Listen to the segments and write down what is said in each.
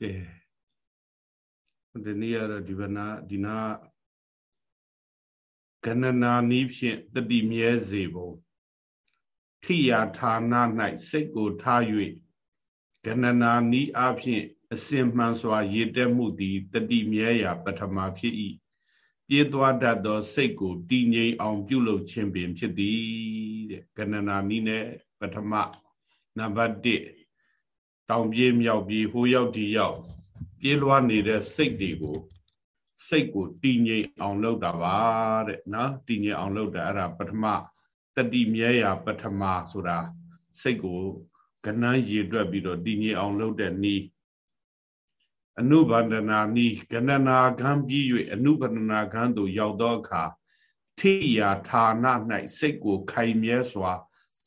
ကဲဒီနေ့ကတော့ဒီဗနာဒီနာကဏနာနီးဖြင့်တတိမြဲစေပုံထိယာဌာန၌စိတ်ကိုထား၍ကဏနာနီးအဖြင့်အစင်မှန်စွာရည်တက်မှုသည်တတိမြဲရာပထမဖြစ်၏ပြေးသွားတတ်သောစိတ်ကိုတည်ငြိမ်အောင်ပြုလုပ်ခြင်းပင်ဖြစ်သည်တဲ့ကဏနာနီးနဲ့ပထမနံပါတ်1 တောင်ပြေးမြောက်ပြေးဟိုရောက်ဒီရောက်ပြေးလွှားနေတဲ့စိတ်တွေကိုစိတ်ကိုတည်ငြိမ်အောင်လုပ်တာပါတဲ့နော်တည်ငြိမ်အောင်လုပ်တာအဲ့ဒါပထမတတိမြဲရာပထမဆိုတာစိတ်ကိုကဏ္ဍရေတွက်ပြီးတော့တည်ငြိမ်အောင်လုပ်တဲ့နီးအနုဘန္ဒနာနီးကဏ္ဍနာခံပြီး၍အနုဘန္ဒနာခံသို့ရောက်သောအခါထိယာဌာန၌စိတ်ကိုခိုင်မြဲစွာ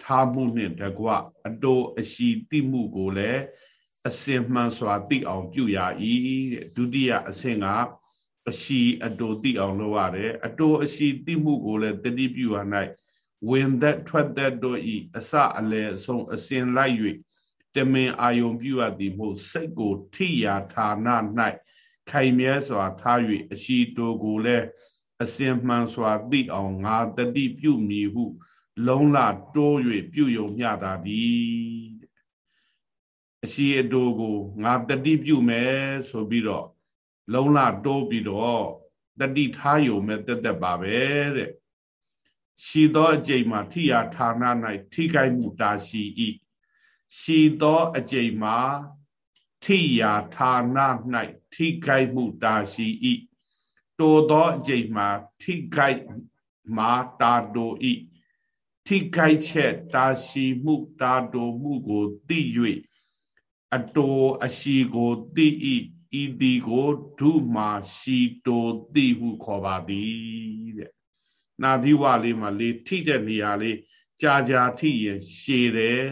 ထားမှုနှင့်တကွအတိုးအရှိတိမှုကိုလည်းအစင်မှန်စွာသိအောင်ပြုရ၏တဲ့ဒုတိယအဆင့်ကအရှိအတိုးသိအောင်လုပ်ရတယ်အတိုးအရှိသိမှုကိုလည်းတတိပြုရ၌ဝင်သက်ထွက်သက်တို့ဤအစအလယ်အဆုံးအစင်လိုက်၍တမင်အာယုံပြုရသည်မို့စိတ်ကိုထိယာဌာန၌ခိုင်မြဲစွာထား၍အရှိတိုကိုလည်းအစင်မှန်စွာသိအောင်ငါတတိပြုမည်ဟု လုံးလတိုး၍ပြုယုံမျှတာသည်အရှိအတိုးကိုငါတတိပြုမယ်ဆိုပြီးတော့လုံးလတိုးပြီးတော့တတိထားယုံမဲ့တက်တက်ပါပဲတဲ့ရှိသောအကျိန်မှာထိယာဌာန၌ထိခိုက်မှုတာရှိ၏ရှိသောအကျိန်မှာထိယာဌာန၌ထိခိုက်မှုတာရှိ၏တိုသောအကျိန်မှာထိခိုက်မှာတာတို၏ ထိခိုက်ချက်တာရှိမှုတာတိုမှုကိုသိ၍အတိုအရှိကိုသိ၏ဤသည်ကိုဒုမာရှိတိုသိဟုခေါ်ပါသည်တဲ့နာသီဝလေးမှာလေးထိတဲ့နေရာလေးကြာကြာထိရင်ရှည်တယ်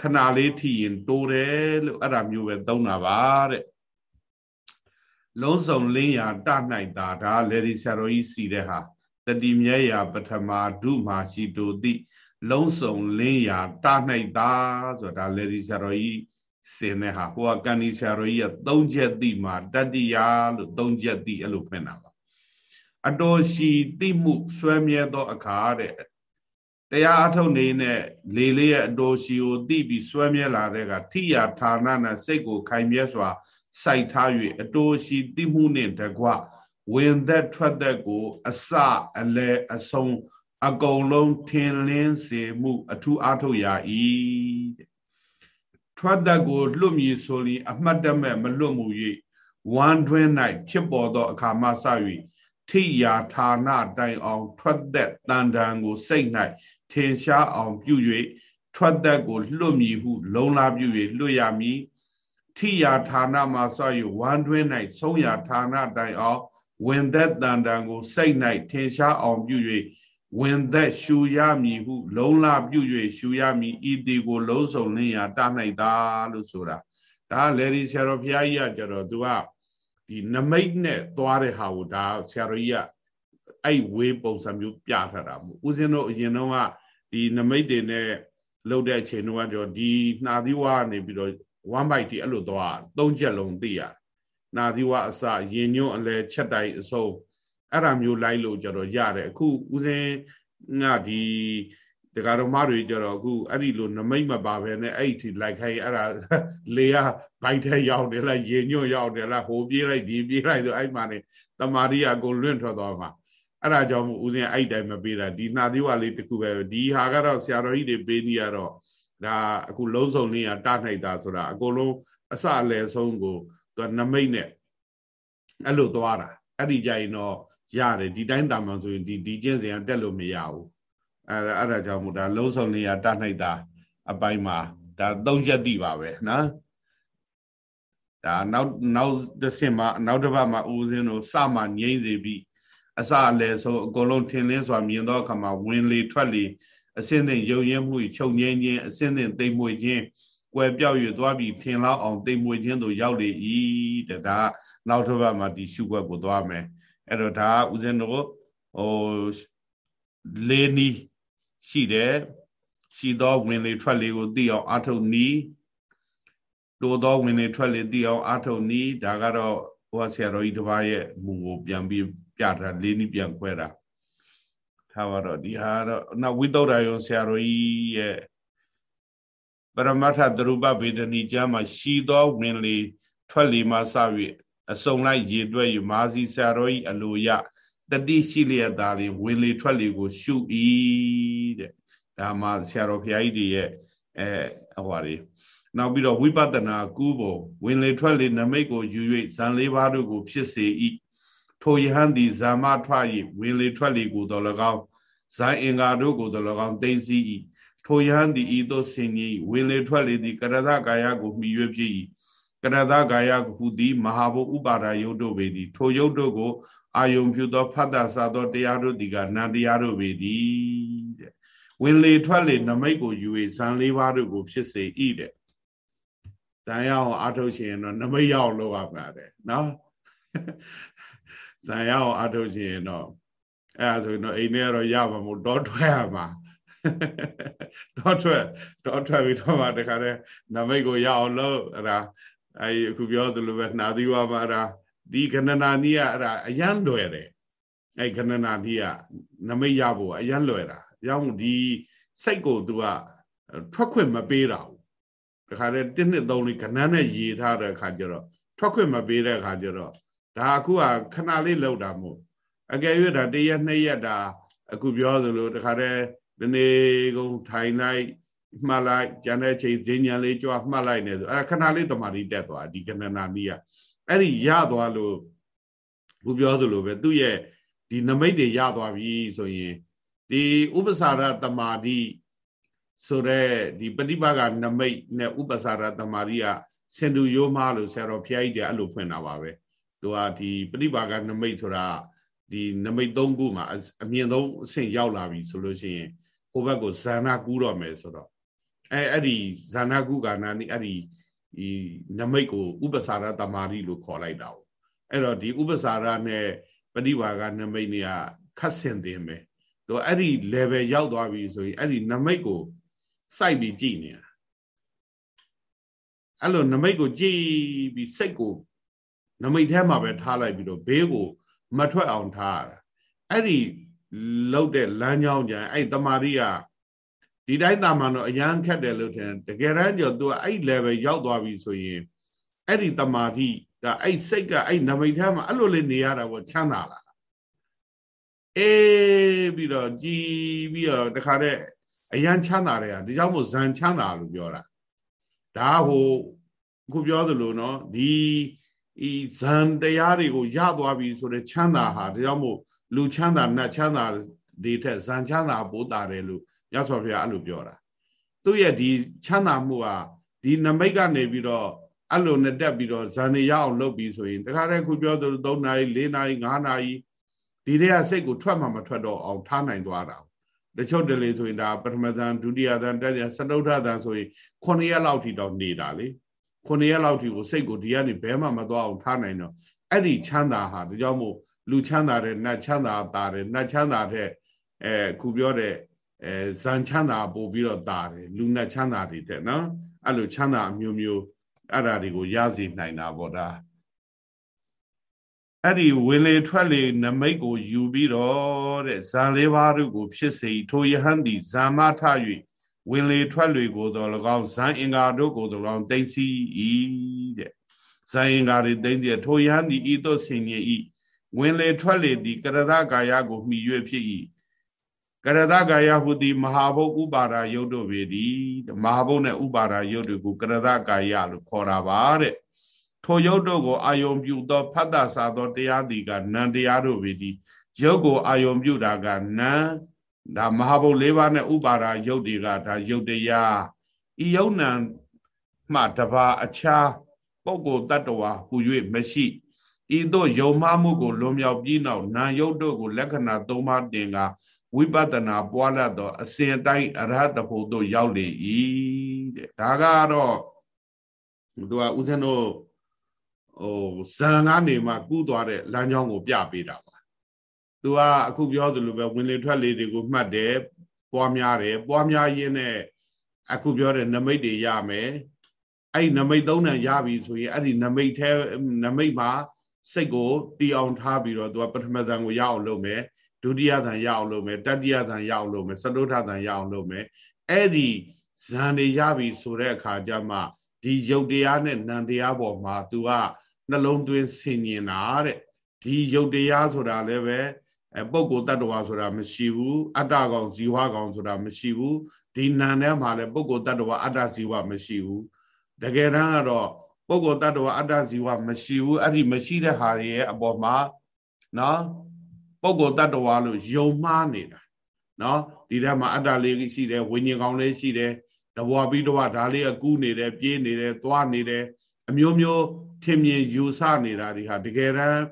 ခဏလေးထိရင်တိုးတယ်လို့အဲ့ဒါမျိုးပဲသုံးတာပါတဲ့လုံးစုံလင်းရာတနိုင်တာဒါလေဒီဆရာတော်ကြီးစီတဲ့ဟာ တတိမြဲရာပထမဒုမာရှိတိုတိလုံးစုံလင်းရာတနိုင်တာဆိုတာလေဒီဆရာတော်ကြီးစင်တဲ့ဟာဟိုကကန်ဒီဆရာတော်ကြီးကသုံးချက်တိမှာတတိယလို့သုံးချက်တိအဲ့လိုဖွင့်တာပါအတော်ရှိတိမှုဆွဲမြဲသောအခါတဲ့တရားအထုတ်နေနဲ့လေလေးရဲ့အတော်ရှိကိုသိပြီးဆွဲမြဲလာတဲ့ကထိယာဌာနနဲ့စိတ်ကိုခိုင်မြဲစွာစိုက်ထား၍အတော်ရှိတိမှုနှင့်တကွ ဝင်သက်ထွက်သက်ကိုအစအလဲအဆုံးအကုန်လုံးထင်လင်းစေမှု အထူးအားထုတ်ရ၏ထွက်သက်ကိုလွတ်မည်ဆိုရင်အမှတ်တမဲ့မလွတ်မှု၍ဝမ်းတွင်း၌ဖြစ်ပေါ်သောအခါမှစ၍ထိယာဌာနတိုင်အောင် ထွက်သက်တန်တန်ကိုစိတ်၌ထင်ရှားအောင်ပြု၍ထွက်သက်ကိုလွတ်မည်ဟု လုံလာပြု၍လွတ်ရမည်ထိယာဌာနမှာစ၍ဝမ်းတွင်း၌ဆုံးယာဌာနတိုင်အောင် ဝင်သက်တန်တန်ကိုစိတ်၌ထင်ရှားအောင်ပြု၍ဝင်သက်ရှူရမည်ဟုလုံလာပြု၍ရှူရမည်ဤတီကိုလုံးစုံလင်းရာတနိုင်တာလို့ဆိုတာဒါလေဒီဆရာတော်ဘုရားကြီးကကြတော့သူကဒီနမိတ်နဲ့သွားတဲ့ဟာကိုဒါဆရာတော်ကြီးကအဲ့ဝေးပုံစံမျိုးပြထားတာမို့ဦးဇင်းတို့အရင်တော့ကဒီနမိတ်တွေနဲ့လှုပ်တဲ့အချိန်တော့ကြောဒီနှာသီးဝါကနေပြီးတော့1 byte ဒီအဲ့လိုသွားသုံးချက်လုံးသိရ နှာသီးဝါအစရင်ညွန့်အလဲချက်တိုင်းအစုံအဲ့ဒါမျိုးလိုက်လို့ကြတော့ရတယ်အခုဦးဇင်းကဒီဒကာတော်မတွေကြတော့အခုအဲ့ဒီလိုနမိတ်မပါဘဲနဲ့အဲ့ဒီလိုက်ခိုင်းအဲ့ဒါလေကဘိုက်ထဲရောက်တယ်လားရေညွန့်ရောက်တယ်လားဟိုပြေးလိုက်ဒီပြေးလိုက်ဆိုအဲ့မှာနေတမာရီအကုန်လွင့်ထွက်သွားမှာအဲ့ဒါကြောင့်မို့ဦးဇင်းအဲ့တိုင်းမပေးတာဒီနှာသီးဝါလေးတစ်ခုပဲဒီဟာကတော့ဆရာတော်ကြီးတွေပေးနေရတော့ဒါအခုလုံးစုံလေးကတနိုင်တာဆိုတာအကုန်လုံးအစအလယ်ဆုံးကို သူနမိတ်နဲ့အဲ့လိုသွားတာအဲ့ဒီကြရင်တော့ရတယ်ဒီတိုင်းတာမှဆိုရင်ဒီဒီကျင့်စဉ်ကတက်လို့မရဘူးအဲအဲ့ဒါကြောင့်မို့ဒါလုံးစုံလေးကတနိုင်တာအပိုင်းမှာဒါသုံးချက်တိပါပဲနော်ဒါနောက်နောက်တစ်ဆင့်မှာနောက်တစ်ပတ်မှာဦးဇင်းတို့စမှငြိမ့်စေပြီးအစအလယ်ဆုံးအကုန်လုံးထင်လင်းစွာမြင်သောအခါမှာဝင်လေထွက်လေအစင်းသိယုံရင်းမှုချုပ်ငြိမ်းခြင်းအစင်းသိသိမ်မွေခြင်း ကွယ်ပြောက်၍သွားပြီးထင်လောက်အောင်သိမ်မွေခြင်းတို့ရောက်လေ၏တဲ့ဒါနောက်တစ်ပတ်မှာဒီရှုွက်ကိုသွားမယ်အဲ့တော့ဒါဦးဇင်းတို့ဟိုလေးနီးရှိတယ်ရှိသောဝင်လေထွက်လေကိုသိအောင်အထုတ်နီးတိုးသောဝင်လေထွက်လေသိအောင်အာထုတ်နီးဒါကတော့ဘုရားဆရာတော်ကြီးတစ်ပါးရဲ့မူကိုပြန်ပြီးပြတာလေးနည်းပြန်ခွဲတာထားပါတော့ဒီဟာတော့နောက်ဝိသုဒ္ဓယုံဆရာတော်ကြီးရဲ့ ပရမတ္ထသရုပဗေဒနီကျမ်းမှာရှိသောဝင်လေထွက်လေမှစ၍အစုံလိုက်ရေတွက်ယူမာစီဆရာတော်ကြီးအလိုရတတိရှိလျက်သားလေးဝင်လေထွက်လေကို ရှု၏တဲ့ဒါမှဆရာတော်ဘုရားကြီးတွေရဲ့အဲအဟွာတွေနောက်ပြီးတော့ဝိပဿနာကူးပုံဝင်လေထွက်လေနမိတ်ကိုယူ၍ဇန်လေးပါးတို့ကို ဖြစ်စေ၏ထိုယဟန်သည်ဇာမထွ၍ဝင်လေထွက်လေကိုတော်၎င်းဇန်အင်္ဂါတို့ကိုတော်၎င်းသိသိ၏ ထိုယဟန်သည်ဤသို့ဆင်ကြီးဝင်လေထွက်လေသည်ကရသကာယကိုမှီ၍ဖြစ်၏ကရသကာယဟုသည်မဟာဘုဥပါဒယုတ်တို့ပေသည်ထိုယုတ်တို့ကိုအာယုံပြုသောဖတ်တာစသောတရားတို့သည်ကနန္တရားတို့ပေသည်တဲ့ဝင်လေထွက်လေနမိတ်ကိုယူ၍ဇန်လေးပါးတို့ကိုဖြစ်စေ၏တဲ့ဇန်ရအောင်အာထုတ်ရှင်တော့နမိတ်ရအောင်လုပ်ရမှာတဲ့နော်ဇန်ရအောင်အာထုတ်ရှင်တော့အဲဒါဆိုရင်တော့အိမ်ထဲကတော့ရမှာမို့တော့ထွက်ရမှာ တော့ထွက်တော့ထွက်ပြီးတော့မှတခါတည်းနမိတ်ကိုရအောင်လုပ်အဲ့ဒါအဲအခုပြောသလိုပဲနှာသီးဝါမှာအဲ့ဒါဒီခဏနာနီးကအဲ့ဒါအရန်လွယ်တယ်အဲခဏနာနီးကနမိတ်ရဖို့အရန်လွယ်တာရောက်ဒီစိတ်ကို तू ကထွက်ခွင့်မပေးတာဘူးတခါတည်းတစ်နှစ်သုံးလေးခဏနဲ့ရေထားတဲ့အခါကျတော့ထွက်ခွင့်မပေးတဲ့အခါကျတော့ဒါအခုကခဏလေးလောက်တာမို့အကယ်၍ဒါတရက်နှစ်ရက်ဒါအခုပြောသလိုတခါတည်း ဒီနေ့ကုန်ထိုင်လိုက်မှတ်လိုက်ကျန်တဲ့ချိန်ဈဉ္ဉံလေးကြွားမှတ်လိုက်နေဆိုအဲခဏလေးတမာတိတက်သွားဒီကဏနာနီးကအဲ့ဒီရသွားလို့ဘုပြောသလိုပဲသူ့ရဲ့ဒီနမိတ်တွေရသွားပြီဆိုရင်ဒီဥပ္ပစာရတမာတိဆိုတဲ့ဒီပฏิပါကနမိတ်နဲ့ဥပ္ပစာရတမာတိကစင်တူရိုးမားလို့ဆရာတော်ဖျားကြီးတွေအဲ့လိုဖွင့်တာပါပဲသူကဒီပฏิပါကနမိတ်ဆိုတာဒီနမိတ်၃ခုမှာအမြင့်ဆုံးအဆင့်ရောက်လာပြီဆိုလို့ရှိရင် ဟိုဘက်ကိုဇာနာကူးတော့မယ်ဆိုတော့အဲအဲ့ဒီဇာနာကူးကနာနီအဲ့ဒီဒီနမိတ်ကိုဥပ္ပစာရတမာတိလို့ခေါ်လိုက်တာ哦အဲ့တော့ဒီဥပ္ပစာရနဲ့ပฏิပါကနမိတ်တွေကခတ်ဆင်တင်ပဲသူအဲ့ဒီ level ရောက်သွားပြီဆိုရင်အဲ့ဒီနမိတ်ကိုစိုက်ပြီးကြည်နေတာအဲ့လိုနမိတ်ကိုကြည်ပြီးစိတ်ကိုနမိတ်ထဲမှာပဲထားလိုက်ပြီးတော့ဘေးကိုမထွက်အောင်ထားရတာအဲ့ဒီ လောက်တဲ့လမ်းကြောင်းကြံအဲ့တမာရီကဒီတိုင်းတာမှန်တော့အရန်ခက်တယ်လို့ထင်တကယ်တမ်းကျတော့ तू အဲ့ level ရောက်သွားပြီဆိုရင်အဲ့ဒီတမာတိဒါအဲ့စိတ်ကအဲ့နမိတ်ထဲမှာအဲ့လိုလေးနေရတာပေါ့ချမ်းသာလာအေးပြီးတော့ကြည်ပြီးတော့တခါတဲ့အရန်ချမ်းသာတယ်ဟာဒီကြောင့်မို့ဇန်ချမ်းသာလို့ပြောတာဒါဟိုခုပြောသလိုနော်ဒီဤဇန်တရားတွေကိုရသွားပြီဆိုတဲ့ချမ်းသာဟာဒါကြောင့်မို့ လူချမ်းသာနတ်ချမ်းသာဒီထက်ဇန်ချမ်းသာပိုးတာတယ်လို့ရသော်ဘုရားအဲ့လိုပြောတာသူ့ရဲ့ဒီချမ်းသာမှုဟာဒီနမိတ်ကနေပြီးတော့အဲ့လိုနဲ့တက်ပြီးတော့ဇန်နေရအောင်လုပ်ပြီးဆိုရင်တခါတည်းခုပြောသလို3နာရီ4နာရီ5နာရီဒီတွေကစိတ်ကိုထွက်မှမထွက်တော့အောင်ထားနိုင်သွားတာတချို့တလေဆိုရင်ဒါပထမဇန်ဒုတိယဇန်တတိယစတုထဇန်ဆိုရင်9ရက်လောက်ထိတော့နေတာလေ9ရက်လောက်ထိကိုစိတ်ကိုဒီကနေဘဲမှမသွားအောင်ထားနိုင်တော့အဲ့ဒီချမ်းသာဟာဒါကြောင့်မို့ လူချမ်းသာတဲ့နတ်ချမ်းသာတာတယ်နတ်ချမ်းသာတဲ့အဲခုပြောတဲ့အဲဇန်ချမ်းသာပို့ပြီးတော့တာတယ်လူနတ်ချမ်းသာတွေတဲ့နော်အဲ့လိုချမ်းသာအမျိုးမျိုးအဲ့ဓာတွေကိုရစီနိုင်တာပေါ့ဒါအဲ့ဒီဝင်လေထွက်လေနမိတ်ကိုယူပြီးတော့တဲ့ဇန်လေးပါးတို့ကိုဖြစ်စေထိုယဟန်သည်ဇာမထ၍ဝင်လေထွက်လေကိုတော်၎င်းဇန်အင်္ဂါတို့ကိုတော်၎င်းတိမ့်စီ၏တဲ့ဇန်အင်္ဂါတွေတိမ့်စီထိုယဟန်သည်ဤသို့ဆင်ញ၏ ဝင်လေထွက်လေသည်ကရသကာယကိုမှီ၍ဖြစ်၏ကရသကာယဟုသည်မဟာဘုတ်ဥပါဒာယုတ်တို့ပေသည်မဟာဘုတ်နဲ့ဥပါဒာယုတ်တို့ကိုကရသကာယလို့ခေါ်တာပါတဲ့ထိုယုတ်တို့ကိုအာယုံပြုသောဖတ်တာစာသောတရားသည်ကနံတရားတို့ပေသည်ယုတ်ကိုအာယုံပြုတာကနံဒါမဟာဘုတ်၄ပါးနဲ့ဥပါဒာယုတ်တွေကဒါယုတ်တရားဤယုတ်နံမှတပါအခြားပုဂ္ဂိုလ်တ attva ဟူ၍မရှိ ဤသို့ယုံမှားမှုကိုလွန်မြောက်ပြီးနောက်နာယုတ်တို့ကိုလက္ခဏာ၃ပါးတင်ကဝိပဿနာပွားလတ်သောအစဉ်တိုင်းအရဟတဖို့တို့ရောက်လေ၏တဲ့ဒါကတော့သူကဦးဇင်းတို့ဟိုဇန်ကနေမှကူးသွားတဲ့လမ်းကြောင်းကိုပြပေးတာပါသူကအခုပြောသလိုပဲဝင်လေထွက်လေတွေကိုမှတ်တယ်ပွားများတယ်ပွားများရင်းနဲ့အခုပြောတဲ့နမိတ်တွေရမယ်အဲ့နမိတ်သုံးတန်ရပြီဆိုရင်အဲ့ဒီနမိတ်ထဲနမိတ်မှာ စိတ်ကိုတီအောင်ထားပြီးတော့သူကပထမဇန်ကိုရအောင်လုပ်မယ်ဒုတိယဇန်ရအောင်လုပ်မယ်တတိယဇန်ရအောင်လုပ်မယ်စတုထဇန်ရအောင်လုပ်မယ်အဲ့ဒီဇန်တွေရပြီဆိုတဲ့အခါကျမှဒီယုတ်တရားနဲ့နံတရားပေါ်မှာ तू ကနှလုံးသွင်းဆင်ញင်တာတဲ့ဒီယုတ်တရားဆိုတာလည်းပဲအဲပုဂ္ဂိုလ်တ attva ဆိုတာမရှိဘူးအတ္တကောင်ဇီဝကောင်ဆိုတာမရှိဘူးဒီနံထဲမှာလည်းပုဂ္ဂိုလ်တ attva အတ္တဇီဝမရှိဘူးတကယ်တမ်းကတော့ ပုဂ္ဂိုလ်တ attva အတ္တဇီဝမရှိဘူးအဲ့ဒီမရှိတဲ့ဟာတွေရဲ့အပေါ်မှာနော်ပုဂ္ဂိုလ်တ attva လို့ယုံမှားနေတာနော်ဒီထဲမှာအတ္တလေးရှိတယ်ဝိညာဉ်ကောင်လေးရှိတယ်တဘွားပြီးတော့ဒါလေးအကူးနေတယ်ပြေးနေတယ်သွားနေတယ်အမျိုးမျိုးထင်မြင်ယူဆနေတာဒီဟာတကယ်တမ်း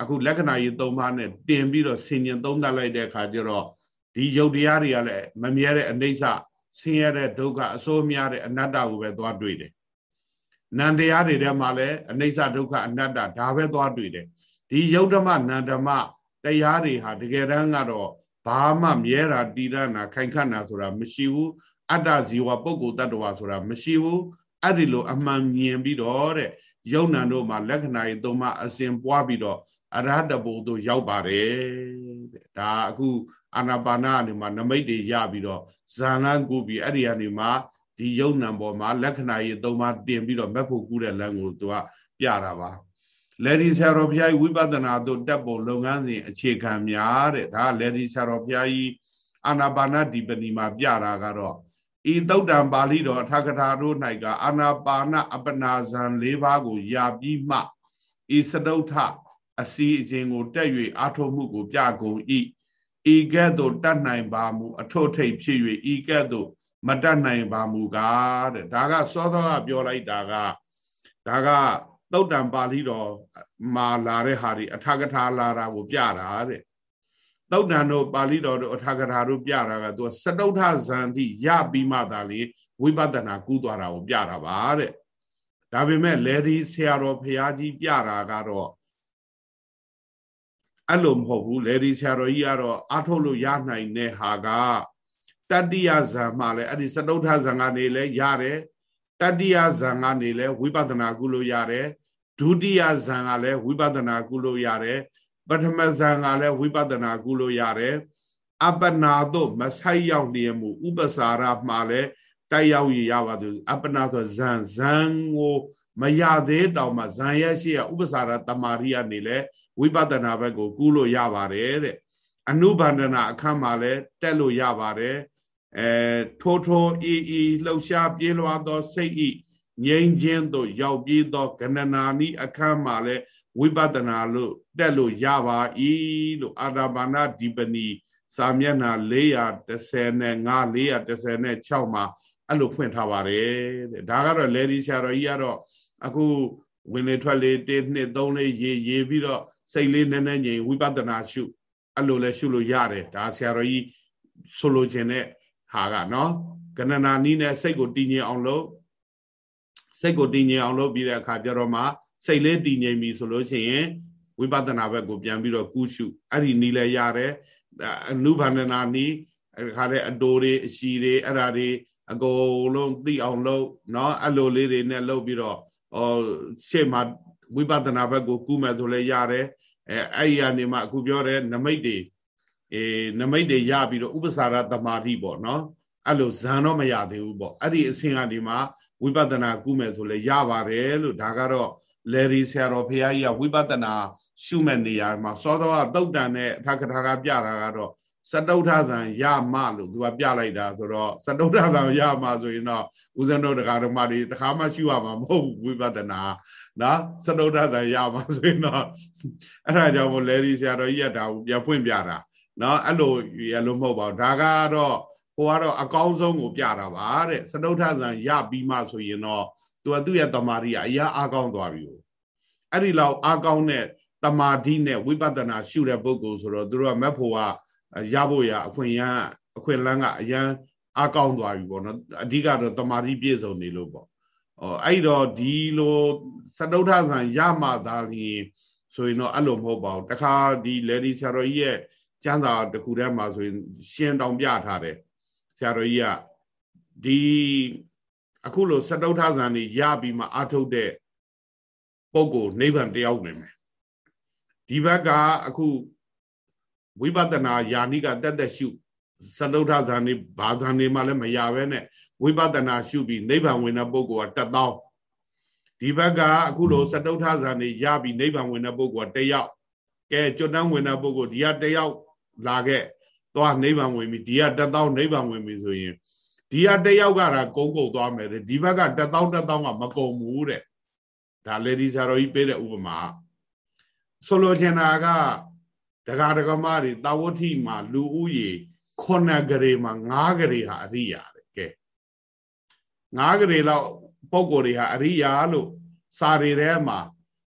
အခုလက္ခဏာကြီးသုံးပါးနဲ့တင်ပြီးတော့ဆင်ញင်သုံးသပ်လိုက်တဲ့အခါကျတော့ဒီယုတ်တရားတွေကလည်းမမြဲတဲ့အနိစ္စဆင်းရဲတဲ့ဒုက္ခအစိုးများတဲ့အနတ္တကိုပဲသွားတွေ့တယ်။ နန္တရားတွေထဲမှာလည်းအနိစ္စဒုက္ခအနတ္တဒါပဲသွားတွေ့တယ်။ဒီယုတ်ဓမ္မနန္ဓမ္မတရားတွေဟာတကယ်တမ်းကတော့ဘာမှမြဲတာတည်ရနာခိုင်ခန့်တာဆိုတာမရှိဘူးအတ္တဇီဝပုဂ္ဂိုလ်တ attva ဆိုတာမရှိဘူးအဲ့ဒီလိုအမှန်မြင်ပြီးတော့တဲ့ယုံနံတို့မှာလက္ခဏာရေးသုံးပါအစဉ်ပွားပြီးတော့အရဟတဘုံတို့ရောက်ပါတယ်တဲ့ဒါအခုအာနာပါနာအနေမှာနမိတ်တွေရပြီးတော့ဇာလန်းကူပြီးအဲ့ဒီအနေမှာ ဒီယုံနံပေါ်မှာလက္ခဏာရေးသုံးပါတင်ပြီးတော့မက်ဖို့ကူးတဲ့လမ်းကိုသူကပြတာပါလေဒီဆရာတော်ဘုရားဝိပဿနာတို့တက်ပုံလုပ်ငန်းစဉ်အခြေခံများတဲ့ဒါလေဒီဆရာတော်ဘုရားကြီးအာနာပါနာဒီပဏီမှာပြတာကတော့ဤသုတ်တံပါဠိတော်အထကထာတို့၌ကအာနာပါနအပနာဇံ၄ပါးကိုယာပြီးမှဤစတုထအစီအစဉ်ကိုတက်၍အာထုံမှုကိုပြကုန်၏ဤကဲ့သို့တတ်နိုင်ပါမူအထွတ်ထိပ်ဖြစ်၍ဤကဲ့သို့ မတတ်နိုင်ပါမူကားတဲ့ဒါကစောစောကပြောလိုက်တာကဒါကသုတ်တံပါဠိတော်မှာလာတဲ့ဟာဒီအထကထာလာတာကိုပြတာတဲ့သုတ်တန်တို့ပါဠိတော်တို့အထာကထာတို့ပြတာကသူစတုထဇန်တိရပြီးမှသာလေဝိပဿနာကူးသွားတာကိုပြတာပါတဲ့ဒါပေမဲ့လေဒီဆရာတော်ဖရာကြီးပြတာကတော့အဲ့လိုမဟုတ်ဘူးလေဒီဆရာတော်ကြီးကတော့အထုတ်လို့ရနိုင်တဲ့ဟာက တတိယဇံမှလည်းအဲ့ဒီစတုထဇံကနေလည်းရတယ်တတိယဇံကနေလည်းဝိပဿနာကုလို့ရတယ်ဒုတိယဇံကလည်းဝိပဿနာကုလို့ရတယ်ပထမဇန်ကလည်းဝိပဿနာကုလို့ရတယ်အပနာတို့မဆိုင်ရောက်နေမှုဥပစာရမှာလည်းတိုက်ရောက်ရရပါသူအပနာဆိုဇန်ဇန်ကိုမရသေးတောင်မှဇန်ရဲ့ရှိရဥပစာရတမာရိကနေလည်းဝိပဿနာဘက်ကိုကူးလို့ရပါတယ်တဲ့အနုဘန္ဒနာအခန်းမှာလည်းတက်လို့ရပါတယ် အဲထိုးထိုးအီအီလှုပ်ရှားပြေးလွှားသောစိတ်ဤငြိမ်းချင်းသို့ရောက်ပြေးသောကဏနာနိအခန်းမှာလည်းဝိပဿနာလို့တက်လို့ရပါ၏လို့အာတာပါဏဒီပနီစာမျက်နှာ435 436မှာအဲ့လိုဖွင့်ထားပါတယ်တဲ့ဒါကတော့လေဒီဆရာတော်ကြီးကတော့အခုဝင်လေထွက်လေ1 2 3လေးရေရေပြီးတော့စိတ်လေးနည်းနည်းငြိမ်ဝိပဿနာရှုအဲ့လိုလဲရှုလို့ရတယ်ဒါဆရာတော်ကြီးဆိုလိုခြင်းတဲ့ ဟာကနော်ကဏနာနီးနဲ့စိတ်ကိုတည်ငြိမ်အောင်လုပ်စိတ်ကိုတည်ငြိမ်အောင်လုပ်ပြီးတဲ့အခါကျတော့မှစိတ်လေးတည်ငြိမ်ပြီဆိုလို့ရှိရင်ဝိပဿနာဘက်ကိုပြန်ပြီးတော့ကုရှုအဲ့ဒီနီးလဲရတယ်အနုဘာန္နာနီးအခါတဲ့အတိုတွေအရှိတွေအဲ့ဒါတွေအကုန်လုံးသိအောင်လုပ်เนาะအဲ့လိုလေးတွေနဲ့လုပ်ပြီးတော့ဟောရှေ့မှာဝိပဿနာဘက်ကိုကူးမယ်ဆိုလဲရတယ်အဲအဲ့ဒီကနေမှအခုပြောတဲ့နမိတ်တွေ အေးနမိတ်တွေရပြီးတော့ဥပ္ပစာရသမာဓိပေါ့နော်အဲ့လိုဇန်တော့မရသေးဘူးပေါ့အဲ့ဒီအဆင့်ကနေမှဝိပဿနာကူးမယ်ဆိုလဲရပါတယ်လို့ဒါကတော့လေရီဆရာတော်ဖရာကြီးကဝိပဿနာရှုမဲ့နေရာမှာစောတော်ကတုတ်တန်နဲ့အထကထာကပြတာကတော့စတုထသံရမလို့သူကပြလိုက်တာဆိုတော့စတုထသံရမဆိုရင်တော့ဦးဇင်းတို့တရားဓမ္မတွေတခါမှရှုရမှာမဟုတ်ဘူးဝိပဿနာနော်စတုထသံရမဆိုရင်တော့အဲ့ဒါကြောင့်မို့လေဒီဆရာတော်ကြီးကဒါကိုပြန်ဖွင့်ပြတာ နော်အဲ့လိုရလို့မဟုတ်ပါဘူးဒါကတော့ဟိုကတော့အကောင်းဆုံးကိုပြတာပါတဲ့စတုထသံရပြီးမှဆိုရင်တော့သူကသူ့ရဲ့တမာရီကအရာအားကောင်းသွားပြီအဲ့ဒီလောက်အားကောင်းတဲ့တမာတိနဲ့ဝိပဿနာရှုတဲ့ပုဂ္ဂိုလ်ဆိုတော့သူတို့ကမက်ဖို့ကရဖို့ရအခွင့်ရအခွင့်လန်းကအရန်အားကောင်းသွားပြီပေါ့နော်အဓိကတော့တမာတိပြည့်စုံနေလို့ပေါ့ဩအဲ့တော့ဒီလိုသတုထဆံရမှသာလျင်ဆိုရင်တော့အဲ့လိုမဟုတ်ပါဘူးတခါဒီလေဒီဆရာတော်ကြီးရဲ့ ကျမ်းစာတစ်ခုထဲမှာဆိုရင် ရှင်းတောင်ပြထားတယ်ဆရာတော်ကြီးကဒီအခုလိုစတုထဇန်နေရပြီးမှအာထုတ်တဲ့ပုဂ္ဂိုလ်နိဗ္ဗာန်တယောက်နေမယ်ဒီဘက်ကအခုဝိပဿနာယာနိကတက်တက်ရှုစတုထဇန်နေဘာဇန်နေမှလည်းမရပဲနဲ့ဝိပဿနာရှုပြီးနိဗ္ဗာန်ဝင်တဲ့ပုဂ္ဂိုလ်ကတသောင်းဒီဘက်ကအခုလိုစတုထဇန်နေရပြီးနိဗ္ဗာန်ဝင်တဲ့ပုဂ္ဂိုလ်ကတယောက်ကဲကျွတ်တန်းဝင်တဲ့ပုဂ္ဂိုလ်ဒီကတယောက် လာခဲ့သွားနိဗ္ဗာန်ဝင်ပြီဒီကတသောင်းနိဗ္ဗာန်ဝင်ပြီဆိုရင်ဒီကတယောက်ကဒါကုန်းကုတ်သွားမယ်တဲ့ဒီဘက်ကတသောင်းတသောင်းကမကုံဘူးတဲ့ဒါလေဒီဆရာတော်ကြီးပေးတဲ့ဥပမာဆိုလိုချင်တာကဒကာဒကမတွေတာဝတိမှာလူဦးရေခုနှစ်ကလေးမှာ၅ကလေးဟာအရိယာတဲ့ကဲ၅ကလေးလောက်ပုံကိုယ်တွေဟာအရိယာလို့စာတွေထဲမှာ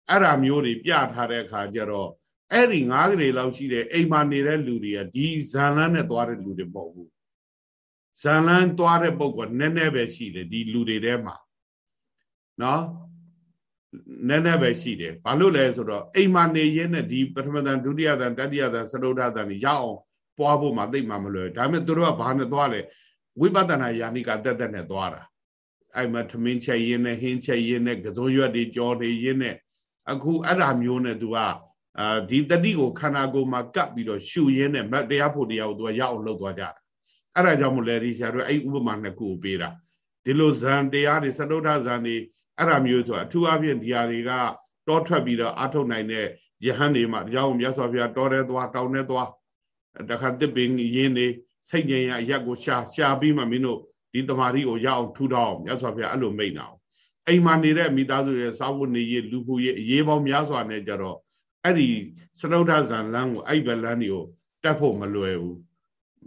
အဲ့ဒါမျိုးတွေပြထားတဲ့အခါကျတော့ အဲ့ဒီ၅ကလေးလောက်ရှိတဲ့အိမ်မှာနေတဲ့လူတွေကဒီဇန်လန်းနဲ့သွားတဲ့လူတွေမဟုတ်ဘူးဇန်လန်းသွားတဲ့ပုံကနည်းနည်းပဲရှိတယ်ဒီလူတွေထဲမှာနော်နည်းနည်းပဲရှိတယ်ဘာလို့လဲဆိုတော့အိမ်မှာနေရင်းနဲ့ဒီပထမတန်ဒုတိယတန်တတိယတန်သရုဒ္ဓတန်ရအောင်ပွားဖို့မှသိမှမလွယ်ဒါပေမဲ့သူတို့ကဘာနဲ့သွားလဲဝိပဿနာယာနိကတက်တက်နဲ့သွားတာအဲ့မှာထမင်းချက်ရင်းနဲ့ဟင်းချက်ရင်းနဲ့ကစုံရွက်တွေကြော်နေရင်းနဲ့အခုအဲ့ဒါမျိုးနဲ့သူက အာဒီတတိကိုခန္ဓာကိုယ်မှာကပ်ပြီးတော့ရှုရင်းနဲ့မတရားဖို့တရားကိုသူကရအောင်လုပ်သွားကြတာအဲ့ဒါကြောင့်မို့လဲဒီဆရာတို့အဲ့ဥပမာနှစ်ခုကိုပေးတာဒီလိုဇန်တရားတွေစတုထဇန်တွေအဲ့ဒါမျိုးဆိုအထူးအဖြင့်ဒီဟာတွေကတောထွက်ပြီးတော့အာထုတ်နိုင်တဲ့ယဟန်တွေမှာတရားကိုမြတ်စွာဘုရားတောထဲသွားတောင်ထဲသွားတခါတစ်ပင်ရင်းနေစိတ်ငြိမ်ရအရက်ကိုရှာရှာပြီးမှမင်းတို့ဒီတမာရီကိုရအောင်ထူထောင်မြတ်စွာဘုရားအဲ့လိုမိန့်တာအိမ်မှာနေတဲ့မိသားစုရဲ့စာဝတ်နေရေးလူမှုရေးအရေးပေါင်းများစွာနဲ့ကြတော့ အဲ့ဒီစရုဒ္ဓဇန်လန်းကိုအဲ့ဘက်လန်းတွေကိုတက်ဖို့မလွယ်ဘူး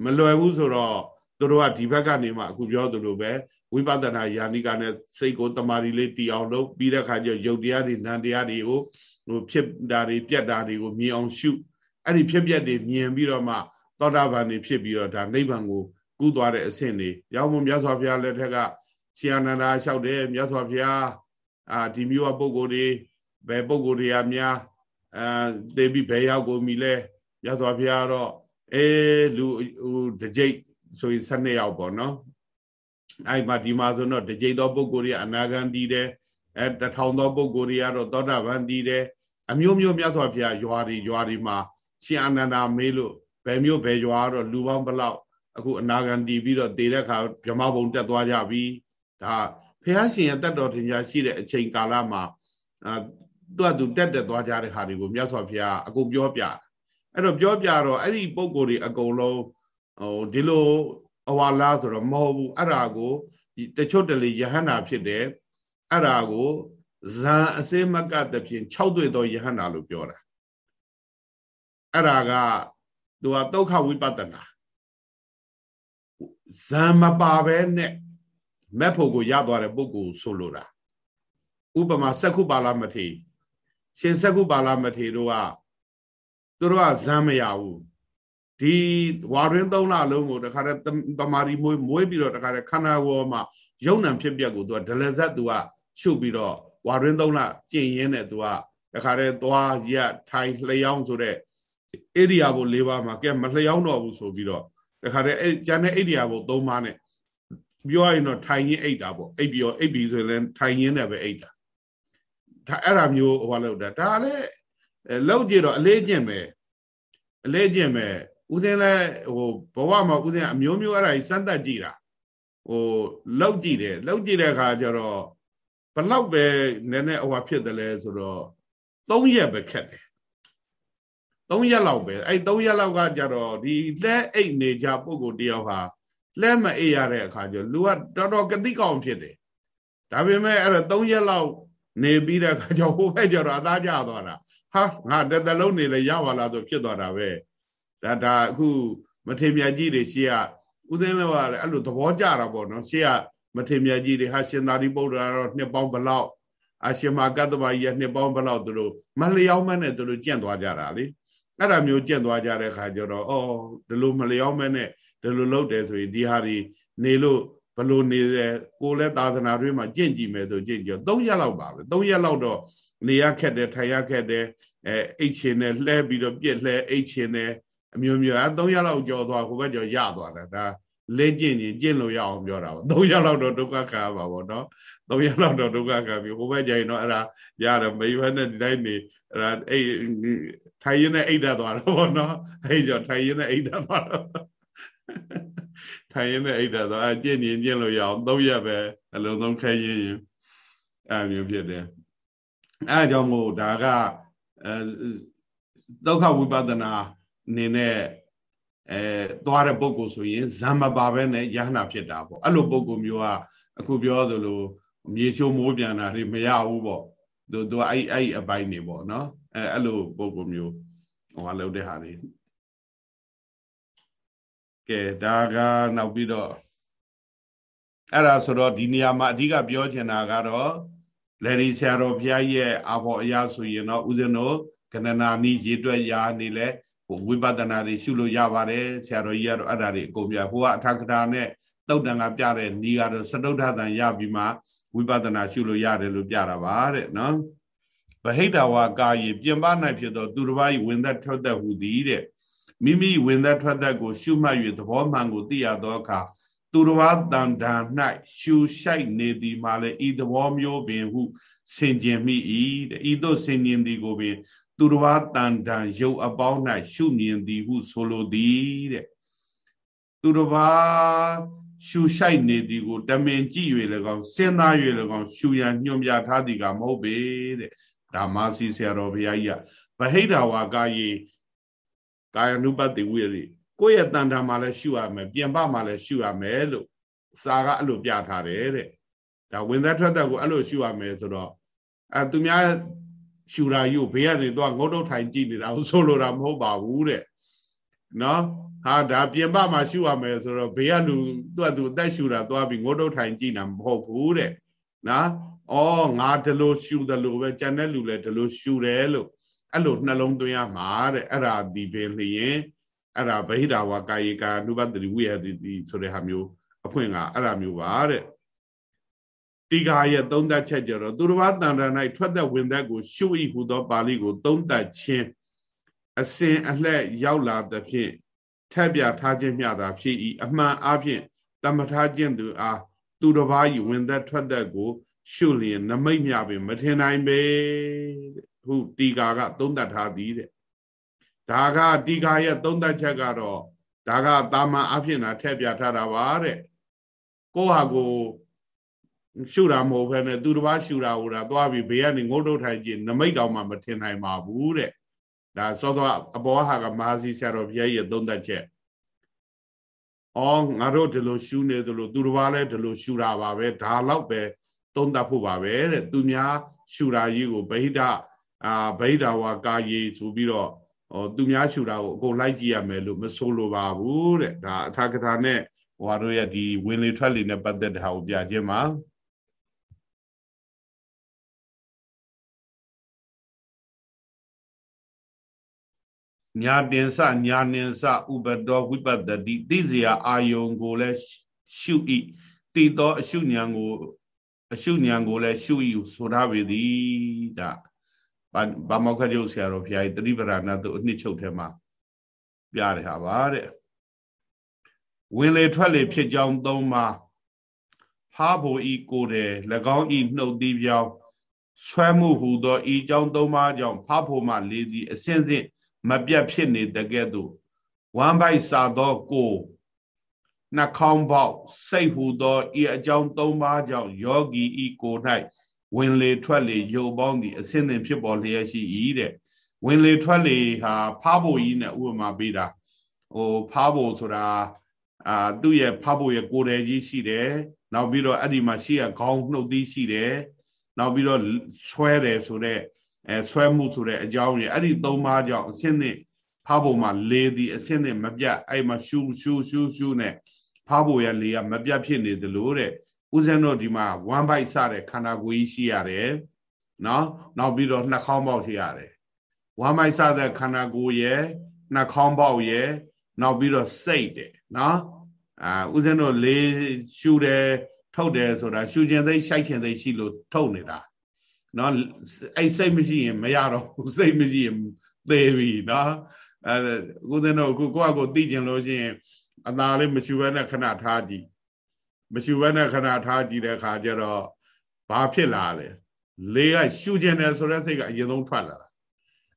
မလွယ်ဘူးဆိုတော့သူတို့ကဒီဘက်ကနေမှအခုပြောသလိုပဲဝိပဿနာယာနိကနဲ့စိတ်ကိုတမာရီလေးတီအောင်လုပ်ပြီးတဲ့ခါကျရုပ်တရားတွေနာမ်တရားတွေကိုဟိုဖြစ်တာတွေပြက်တာတွေကိုမြင်အောင်ရှုအဲ့ဒီဖြစ်ပြက်တွေမြင်ပြီးတော့မှသောတာပန်တွေဖြစ်ပြီးတော့ဒါနိဗ္ဗာန်ကိုကူးသွားတဲ့အဆင့်တွေရောက်မှမြတ်စွာဘုရားလက်ထက်ကရှင်အနန္ဒာလျှောက်တယ်မြတ်စွာဘုရားအာဒီမျိုးအပုဂ္ဂိုလ်တွေဘယ်ပုဂ္ဂိုလ်တွေကများ အာသေပြီးဘယ်ရောက်ကိုမိလဲမြတ်စွာဘုရားတော့အေးလူဟိုတကြိတ်ဆိုရင်12ယောက်ပေါ့နော်အဲ့မှာဒီမှာဆိုတော့တကြိတ်သောပုဂ္ဂိုလ်တွေအနာဂံတည်တယ်အဲတထောင်သောပုဂ္ဂိုလ်တွေကတော့သောတာပန်တည်တယ်အမျိုးမျိုးမြတ်စွာဘုရားရွာတွေရွာတွေမှာရှင်အနန္ဒာမေးလို့ဘယ်မျိုးဘယ်ရွာတော့လူပေါင်းဘလောက်အခုအနာဂံတည်ပြီးတော့တည်တဲ့အခါဗြဟ္မဘုံတက်သွားကြပြီဒါဘုရားရှင်ရဲ့တတ်တော်ထင်ရှားရှိတဲ့အချိန်ကာလမှာအာ သူကသူတက်တက်သွားကြတဲ့ဟာတွေကိုမြတ်စွာဘုရားအကုန်ပြောပြအဲ့တော့ပြောပြတော့အဲ့ဒီပုံကိုယ်တွေအကုန်လုံးဟိုဒီလိုအဝါလားဆိုတော့မဟုတ်ဘူးအဲ့ဒါကိုတချို့တလေယဟန္တာဖြစ်တယ်အဲ့ဒါကိုဇံအစေမကတဖြင့်6တွေ့သောယဟန္တာလို့ပြောတာအဲ့ဒါကသူကဒုက္ခဝိပဿနာဇံမပါဘဲနဲ့မက်ဖို့ကိုရသွားတဲ့ပုဂ္ဂိုလ်ဆိုလိုတာဥပမာစက္ခုပါဠမထေရှ င်စက္ခုပါဠမထေတို့ကသူတို့ကဇံမရဘူးဒီဝါရင်းသုံးလလုံးကိုတခါတည်းတမာရီမွေးမွေးပြီးတော့တခါတည်းခန္ဓာကိုယ်မှာယုံနံဖြစ်ပျက်ကိုသူကဒလဇတ်သူကရှုပ်ပြီးတော့ဝါရင်းသုံးလကျင့်ရင်းနဲ့သူကတခါတည်းသွားရက်ထိုင်လျောင်းဆိုတဲ့ဧရိယာဘု၄ပါးမှာကဲမလျောင်းတော့ဘူးဆိုပြီးတော့တခါတည်းအဲကျန်တဲ့ဧရိယာဘု၃ပါးနဲ့ပြောရရင်တော့ထိုင်ရင်းအိတ်တာပေါ့အိတ်ပြီးတော့အိတ်ပြီးဆိုရင်ထိုင်ရင်းနဲ့ပဲအိတ်တာ ဒါအဲ့ဒါမျိုးဟောလို့တာဒါလည်းလောက်ကြည့်တော့အလေးကျင့်ပဲအလေးကျင့်ပဲဦးစင်းလဲဟိုဘဝမှာဦးစင်းအမျိုးမျိုးအဲ့ဒါကြီးစမ်းသပ်ကြည့်တာဟိုလောက်ကြည့်တယ်လောက်ကြည့်တဲ့အခါကျတော့ဘလောက်ပဲနည်းနည်းဟိုဖြစ်တယ်လဲဆိုတော့၃ရက်ပဲခက်တယ်၃ရက်လောက်ပဲအဲ့၃ရက်လောက်ကကြတော့ဒီလက်အိတ်နေကြပုံကိုတယောက်ဟာလက်မအိတ်ရတဲ့အခါကျလူကတော်တော်ကတိကောင်ဖြစ်တယ်ဒါပေမဲ့အဲ့တော့၃ရက်လောက် နေပြီးတဲ့အခါကျဟိုဘက်ကျတော့အသားကျသွားတာဟာငါတသက်လုံးနေလဲရပါလားဆိုဖြစ်သွားတာပဲဒါဒါအခုမထေမြတ်ကြီးတွေရှေ့ကဥသိမ်းလောကလည်းအဲ့လိုသဘောကျတာပေါ့နော်ရှေ့ကမထေမြတ်ကြီးတွေဟာရှင်သာရိပုတ္တရာတော့နှစ်ပေါင်းဘလောက်အရှင်မကတ္တဗာကြီးနှစ်ပေါင်းဘလောက်သူတို့မလျောင်းမနဲ့သူတို့ကြင့်သွားကြတာလေအဲ့ဒါမျိုးကြင့်သွားကြတဲ့ခါကျတော့အော်ဒီလိုမလျောင်းမနဲ့ဒီလိုလုပ်တယ်ဆိုရင်ဒီဟာဒီနေလို့ ဘလို့နေတယ်ကိုလည်းသာသနာတွင်းမှာကြင့်ကြည့်မယ်ဆိုကြင့်ကြ၃ရက်လောက်ပါပဲ၃ရက်လောက်တော့နေရခက်တယ်ထိုင်ရခက်တယ်အဲအိတ်ချင်တယ်လှဲပြီးတော့ပြက်လှဲအိတ်ချင်တယ်အမျိုးမျိုးအဲ3ရက်လောက်ကြော်သွားဟိုဘက်ကျော်ရသွားတာဒါလဲကျင့်ရင်ကျင့်လို့ရအောင်ပြောတာပေါ့၃ရက်လောက်တော့ဒုက္ခခံရပါပေါ့နော်၃ရက်လောက်တော့ဒုက္ခခံပြီဟိုဘက်ကျရင်တော့အဲ့ဒါရတယ်မိဘနဲ့ဒီတိုင်းနေအဲ့ဒါအိတ်ထိုင်ရင်းနဲ့အိတ်တက်သွားတော့ပေါ့နော်အဲ့ကြောင့်ထိုင်ရင်းနဲ့အိတ်တက်သွားတော့ ထိုင်ရင်းနဲ့အိတ်တက်သွားအကျင့်ရင်ကျင့်လို့ရအောင်၃ရက်ပဲအလုံးစုံခဲရင်းရင်အဲ့မျိုးဖြစ်တယ်အဲ့ကြောင့်မို့ဒါကအဲဒုက္ခဝိပဿနာအနေနဲ့အဲသွားတဲ့ပုံကိုဆိုရင်ဇံမပါပဲနဲ့ယဟနာဖြစ်တာပေါ့အဲ့လိုပုံကိုမျိုးကအခုပြောသလိုမြေချိုးမိုးပြန်တာတွေမရဘူးပေါ့သူသူအဲ့အဲ့အပိုင်းနေပေါ့နော်အဲအဲ့လိုပုံကိုမျိုးဟိုကလုပ်တဲ့ဟာတွေ ကဲဒါကနောက်ပြီးတော့အဲ့ဒါဆိုတော့ဒီနေရာမှာအဓိကပြောချင်တာကတော့လေဒီဆရာတော်ဘုရားရဲ့အာဘော်အရာဆိုရင်တော့ဦးဇင်းတို့ကဏနာနီးရေတွက်ရာနေလဲဟိုဝိပဿနာတွေရှုလို့ရပါတယ်ဆရာတော်ကြီးကတော့အဲ့ဒါတွေအကုန်ပြဟိုကအထာကထာနဲ့တုတ်တန်ကပြတဲ့နီးကတော့စတုထသံရပြီးမှဝိပဿနာရှုလို့ရတယ်လို့ပြတာပါတဲ့နော်ဗဟိတဝါကာယေပြင်ပ၌ဖြစ်သောသူတစ်ပါး၏ဝင်သက်ထွက်သက်ဟူသည်တဲ့ မိမိဝင်သက်ထွက်သက်ကို ရှုမှတ်၍သဘောမှန်ကိုသိရသောအခါသူတော်ဘာတန်တန်၌ရှူရှိုက်နေသည်မှာလည်းဤသဘောမျိုးပင်ဟုဆင်ကျင်မိ၏တဲ့ဤသို့ဆင်ကျင်သည်ကိုပင် သူတော်ဘာတန်တန်ရုပ်အပေါင်း၌ရှုမြင်သည်ဟုဆိုလိုသည်တဲ့သူတော်ဘာရှူရှိုက်နေသည်ကိုတမင်ကြည့်၍လည်းကောင်းစဉ်းစား၍လည်းကောင်းရှူရန်ညွှန်ပြထားသည်ကမဟုတ်ပေတဲ့ဒါမာစီဆရာတော်ဘုရားကြီးကဗဟိတဝါကာယေ ကာယ ानु ပတ္တိဝိရိကိုယ့်ရဲ့တန်တာမှာလည်းရှုရမယ်ပြင်ပမှာလည်းရှုရမယ်လို့စာကအဲ့လိုပြထားတယ်တဲ့ဒါဝင်သက်ထွက်သက်ကိုအဲ့လိုရှုရမယ်ဆိုတော့အဲသူများရှူတာယူဘေးကနေတော့ငုတ်တုတ်ထိုင်ကြည့်နေတာဆိုလိုတာမဟုတ်ပါဘူးတဲ့နော်ဟာဒါပြင်ပမှာရှုရမယ်ဆိုတော့ဘေးကလူသူ့အတူအသက်ရှူတာသွားပြီးငုတ်တုတ်ထိုင်ကြည့်တာမဟုတ်ဘူးတဲ့နော်ဩငါဒီလိုရှူတယ်လို့ပဲကြံတဲ့လူလည်းဒီလိုရှူတယ်လို့ အဲ့လိုနှလုံးသွင်းရမှာတဲ့အဲ့ဒါဒီပင်လျင်အဲ့ဒါဗဟိတဝါကာယေကာနုပတ္တိဝိယတိဆိုတဲ့ဟာမျိုးအဖွင့်ကအဲ့ဒါမျိုးပါတဲ့တိကာရဲ့သုံးသက်ချက်ကြတော့သူတစ်ပါးတန်တန်၌ထွက်သက်ဝင်သက်ကိုရှုဤဟူသောပါဠိကို သုံးသက်ခြင်းအစဉ်အလှည့်ရောက်လာသဖြင့်ထက်ပြထားခြင်းမျှသာဖြစ်၏အမှန်အားဖြင့်တမထားခြင်းသူအားသူတစ်ပါးဤဝင်သက်ထွက်သက်ကို ရှုလျင်နမိတ်မြပင်မထင်နိုင်ပေ ဟုတိကာက သုံးသက်ထားသည်တဲ့ဒါကတိကာရဲ့သုံးသက်ချက်ကတော့ဒါကတာမန်အဖြစ်နာထည့်ပြထားတာပါတဲ့ကိုဟာကိုရှုတာမဟုတ်ဘဲနဲ့သူတစ်ပါးရှုတာဟိုတာသွားပြီးဘေးကနေငုတ်တုတ်ထိုင်ကြည့်နမိတ်တောင်မှမထင်နိုင်ပါဘူးတဲ့ဒါစောစောအပေါ်ဟာကမဟာစီဆရာတော်ဘုရားရဲ့သုံးသက်ချက်အော်ငါတို့ဒီလိုရှုနေသလိုသူတစ်ပါးလည်းဒီလိုရှုတာပါပဲဒါတော့ပဲသုံးသက်ဖို့ပါပဲတဲ့သူများရှုတာကြီးကိုဗဟိတ အာဗဟိတဝါကာယေဆိုပြီးတော့ဟောသူများရှူတာကိုအကုန်လိုက်ကြည့်ရမယ်လို့မဆိုလိုပါဘူးတဲ့ဒါအထာကထာနဲ့ဟိုတို့ရဲ့ဒီဝင်လေထွက်လေနဲ့ပတ်သက်တဲ့ဟာကိုပြခြင်းပါညာတင်စညာနင်စဥပဒောဝိပတ္တိသိစရာအာယုံကိုလည်းရှုဤတည်သောအရှုဉဏ်ကို အရှုဉဏ်ကိုလည်းရှုဤဆိုထားပေသည်ဒါ ဘာမောက္ခကျုပ်ဆရာတော်ဘုရားကြီးတတိပရဏသူအနှစ်ချုပ်ထဲမှာပြတယ်ဟာပါတဲ့ဝင်လေထွက်လေဖြစ်ကြောင်းသုံးပါဖားဖို့ဤကိုယ်တယ်၎င်းဤနှုတ်သီးပြောင်းဆွဲမှုဟူသောဤကြောင်းသုံးပါကြောင့်ဖားဖို့မှလေးစီအစင်းစင်းမပြတ်ဖြစ်နေတကဲ့သို့ဝမ်းပိုက်စာသောကိုနှာခေါင်းပေါက်စိတ်ဟူသောဤအကြောင်းသုံးပါကြောင့်ယောဂီဤကို၌ ဝင်လေထွက်လေရုပ်ပေါင်းသည်အစင်းသင်ဖြစ်ပေါ်လျက်ရှိ၏တဲ့ဝင်လေထွက်လေဟာဖားဖို့ကြီးနဲ့ဥပမာပေးတာဟိုဖားဖို့ဆိုတာအာသူ့ရဲ့ဖားဖို့ရဲ့ကိုယ်တယ်ကြီးရှိတယ်နောက်ပြီးတော့အဲ့ဒီမှာရှိရခေါင်းနှုတ်သီးရှိတယ်နောက်ပြီးတော့ဆွဲတယ်ဆိုတော့အဲဆွဲမှုဆိုတဲ့အကြောင်းကြီးအဲ့ဒီသုံးပါးကြောင့်အစင်းသင်ဖားဖို့မှာလေသည်အစင်းသင်မပြတ်အဲ့မှာရှူရှူရှူရှူနဲ့ဖားဖို့ရဲ့လေကမပြတ်ဖြစ်နေသလိုတဲ့ ဦးဇင်းတို့ဒီမှာဝမ်းပိုက်စတဲ့ခန္ဓာကိုယ်ကြီးရှိရတယ်နော်နောက်ပြီးတော့နှာခေါင်းပေါက်ရှိရတယ်ဝမ်းပိုက်စတဲ့ခန္ဓာကိုယ်ရဲ့နှာခေါင်းပေါက်ရဲ့နောက်ပြီးတော့စိတ်တယ်နော်အာဦးဇင်းတို့လေးရှူတယ်ထုတ်တယ်ဆိုတာရှူခြင်းသိရှိုက်ခြင်းသိရှိလို့ထုတ်နေတာနော်အဲ့စိတ်မရှိရင်မရတော့ဘူးစိတ်မရှိရင်သေပြီနော်အဲဦးဇင်းတို့ကိုကိုယ့်အကိုသိကျင်လို့ရှိရင်အသာလေးမရှူဘဲနဲ့ခဏထားကြည့် မရှူဘဲနဲ့ခဏထားကြည့်တဲ့အခါကျတော့ဘာဖြစ်လာလဲလေကရှူခြင်းတယ်ဆိုတဲ့စိတ်ကအရင်ဆုံးထွက်လာတာ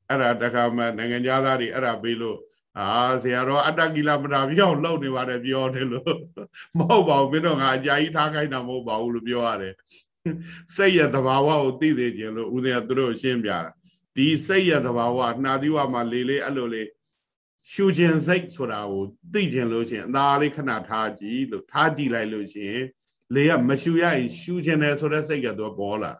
အဲ့ဒါတခါမှနိုင်ငံသားတွေအဲ့ဒါပေးလို့အာဆရာတော်အတ္တကိလမတာပြောင်းလောက်နေပါတယ်ပြောတယ်လို့မဟုတ်ပါဘူးမင်းတို့ငါအကြာကြီးထားခိုင်းတာမဟုတ်ပါဘူးလို့ပြောရတယ်စိတ်ရဲ့သဘာဝကိုသိသေးခြင်းလို့ဦးဇင်းကသူတို့ရှင်းပြတာဒီစိတ်ရဲ့သဘာဝနှာသီးဝမှာလေလေအဲ့လိုလေ ရှူခြင်းစိတ်ဆိုတာကိုသိခြင်းလို့ရှင်အသာလေးခဏထားကြည့်လို့ထားကြည့်လိုက်လို့ရှင်လေကမရှူရရင်ရှူခြင်းတယ်ဆိုတဲ့စိတ်ကတော့ပေါ်လာ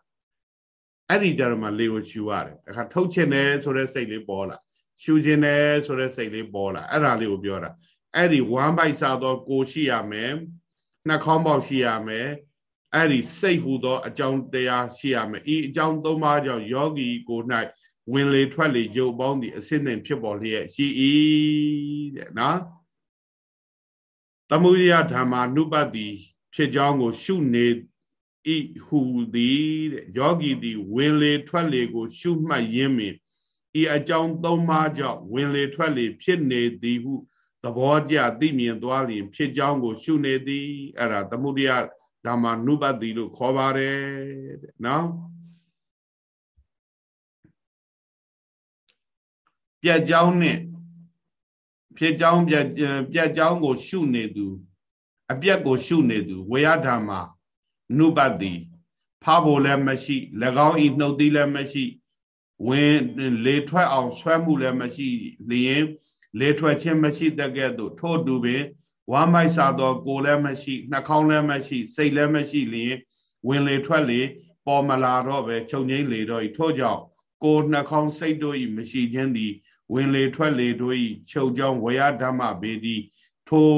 အဲ့ဒီကြတော့မှလေကိုရှူရတယ်အခါထုတ်ခြင်းတယ်ဆိုတဲ့စိတ်လေးပေါ်လာရှူခြင်းတယ်ဆိုတဲ့စိတ်လေးပေါ်လာအဲ့ဒါလေးကိုပြောတာအဲ့ဒီဝမ်းပိုက်စားတော့ကိုရှိရမယ်နှာခေါင်းပေါက်ရှိရမယ်အဲ့ဒီစိတ်ဟူသောအကြောင်းတရားရှိရမယ်ဤအကြောင်းသုံးပါးကြောင့်ယောဂီကို၌ ဝင်လေထွက်လေရုပ်ပေါင်းသည့်အစစ်နဲ့ဖြစ်ပေါ်လျက်ရှိ၏တဲ့နော်သမုဒိယဓမ္မာနုပတ္တိဖြစ်ကြောင်းကို ရှုနေဤဟူသည်တဲ့ယောဂီသည်ဝင်လေထွက်လေကို ရှုမှတ်ရင်းပင်ဤအကြောင်းသုံးပါးကြောင့်ဝင်လေထွက်လေဖြစ်နေသည်ဟုသဘောကျသိမြင်သွားလျင် ဖြစ်ကြောင်းကို ရှုနေသည်အဲ့ဒါသမုဒိယဓမ္မာနုပတ္တိလို့ခေါ်ပါတယ်တဲ့နော် ပြက်ကြောင်းနဲ့ဖြစ်ကြောင်းပြက်ပြက်ကြောင်းကို ရှုနေသူ အပြက်ကိုရှုနေသူဝေယဓမ္မာနုပတ္တိဖားဖို့လည်းမရှိ၎င်းဤနှုတ်သီးလည်းမရှိဝင်လေထွက်အောင်ဆွဲမှုလည်းမရှိလျင်လေထွက်ခြင်းမရှိတကဲ့သို့ထို့တူပင်ဝမ်းမိုက်စာသောကိုယ်လည်းမရှိနှာခေါင်းလည်းမရှိ စိတ်လည်းမရှိလျင်ဝင်လေထွက်လေပေါ်မလာတော့ပဲချုပ်ငိမ့်လေတော့ဤထို့ကြောင့်ကိုယ်နှာခေါင်းစိတ်တို့ဤမရှိခြင်းသည် ဝင်လေထွက်လေတို့ဤချုပ်ကြောင်းဝေယဓမ္မဘေဒီထို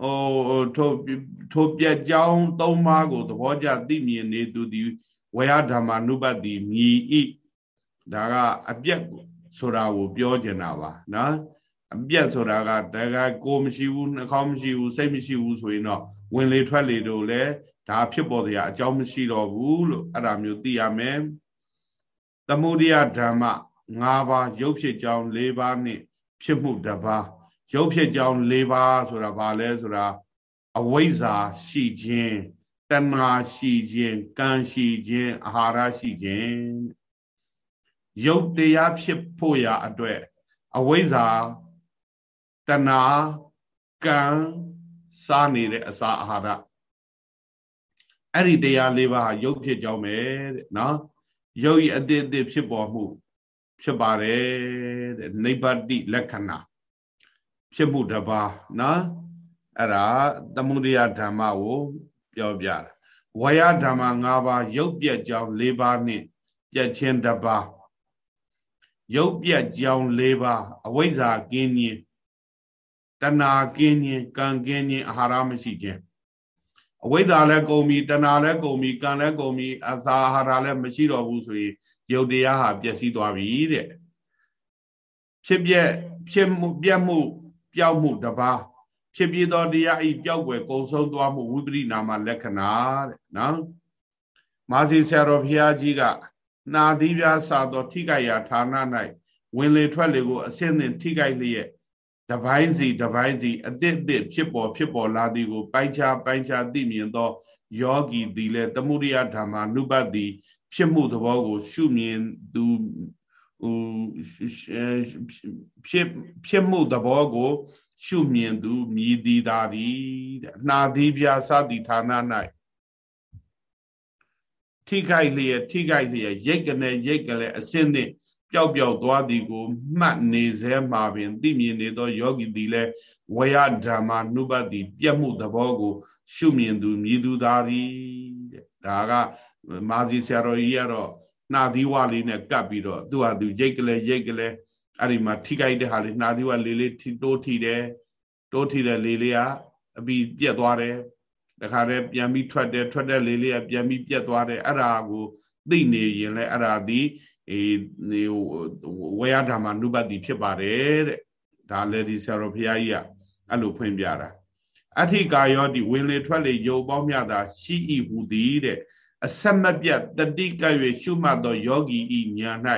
ဟိုထိုထိုပြက်ကြောင်းသုံးပါးကိုသဘောကျသိမြင်နေသူသည်ဝေယဓမ္မနုပတိမြည်ဤဒါကအပြက်ဆိုတာကိုပြောကျင်တာပါနော်အပြက်ဆိုတာကတကကိုမရှိဘူးနှာခေါင်းမရှိဘူးစိတ်မရှိဘူးဆိုရင်တော့ဝင်လေထွက်လေတို့လည်းဒါဖြစ်ပေါ်တဲ့အကြောင်းမရှိတော့ဘူးလို့အဲ့ဒါမျိုးသိရမယ်သမုဒိယဓမ္မ ၅ပါးရုပ်ဖြစ်ကြောင်း၄ပါးနှင့်ဖြစ်မှုတစ်ပါးရုပ်ဖြစ်ကြောင်း၄ပါးဆိုတာဘာလဲဆိုတာအဝိဇ္ဇာရှိခြင်းတဏှာရှိခြင်းကံရှိခြင်းအာဟာရရှိခြင်းရုပ်တရားဖြစ်ဖို့ရာအတွက်အဝိဇ္ဇာတဏှာကံစားနေတဲ့အစာအာဟာရအဲ့ဒီတရား၄ပါးဟာရုပ်ဖြစ်ကြောင်းပဲတဲ့နော်ရုပ်ဤအတိအသစ်ဖြစ်ပေါ်မှု ဖြစ်ပါတယ်တဲ့နိဗ္ဗတိလက္ခဏာဖြစ်မှုတစ်ပါးနော်အဲ့ဒါသမုဒယဓမ္မကိုပြောပြတာဝယဓမ္မ၅ပါးရုပ်ပြက်ကြောင်း၄ပါးနှင့်ပြက်ခြင်းတစ်ပါးရုပ်ပြက်ကြောင်း၄ပါးအဝိဇ္ဇာကင်းခြင်းတဏှာကင်းခြင်းကံကင်းခြင်းအာဟာရမရှိခြင်းအဝိဇ္ဇာလည်းကုန်ပြီတဏှာလည်းကုန်ပြီကံလည်းကုန်ပြီအစာအာဟာရလည်းမရှိတော့ဘူးဆိုရင် ယုတ်တရားဟာပျက်စီးသွားပြီတဲ့ဖြစ်ပြက်ဖြစ်မှုပြက်မှုပျောက်မှုတပါးဖြစ်ပြသောတရားဤပျောက်ွယ်ကုံဆုံးသွားမှုဝိပရိနာမလက္ခဏာတဲ့နော်မာစီဆရာတော်ဘုရားကြီးကနာသီးပြားစာသောထိခိုက်ရာဌာန၌ဝင်လေထွက်လေကိုအစင်းသင်ထိခိုက်လျက်တပိုင်းစီတပိုင်းစီအသစ်အသစ်ဖြစ်ပေါ်ဖြစ်ပေါ်လာသည်ကိုပိုင်းခြားပိုင်းခြားသိမြင်သောယောဂီသည်လည်းတမှုရိယဓမ္မာနုပတ္တိ ဖြစ်မှုသဘောကို ရှုမြင်သူဖြစ်ဖြစ်မှုသဘောကို ရှုမြင်သူမြည်သည်သာသည်တဲ့နှာသီးပြာစသည်ဌာန၌ထိခိုက်လျက်ထိခိုက်လျက်ရိတ်ကနေရိတ်ကလေးအစင်းသင့်ပျောက်ပျောက်သွားသည်ကိုမှတ်နေစေမှာပင်သိမြင်နေသောယောဂီသည်လည်းဝေယဓမ္မာနုပတိပြတ်မှုသဘောကို ရှုမြင်သူမြည်သူသာသည်တဲ့ဒါက မာဇီဆရာတော်ကြီးကတော့နှာသီးဝလေးနဲ့ကပ်ပြီးတော့သူ့ဟာသူရိတ်ကလေးရိတ်ကလေးအဲ့ဒီမှာထိခိုက်တဲ့ဟာလေးနှာသီးဝလေးလေးတိုးထီတယ်တိုးထီတဲ့လေးလေးကအပြီးပြက်သွားတယ်တခါတည်းပြန်ပြီးထွက်တယ်ထွက်တဲ့လေးလေးကပြန်ပြီးပြက်သွားတယ်အဲ့ဒါကိုသိနေရင်လည်းအဲ့ဒါဒီအေဝေယဓမ္မနုပတိဖြစ်ပါတယ်တဲ့ဒါလည်းဒီဆရာတော်ဘုရားကြီးကအဲ့လိုဖွင့်ပြတာအထိကာယောတိဝင်လေထွက်လေရုပ်ပေါင်းမြတာရှိဤဟူသည်တဲ့ အဆက်မပြတ်တတိက၍ရှုမှတ်သောယောဂီဤညာ၌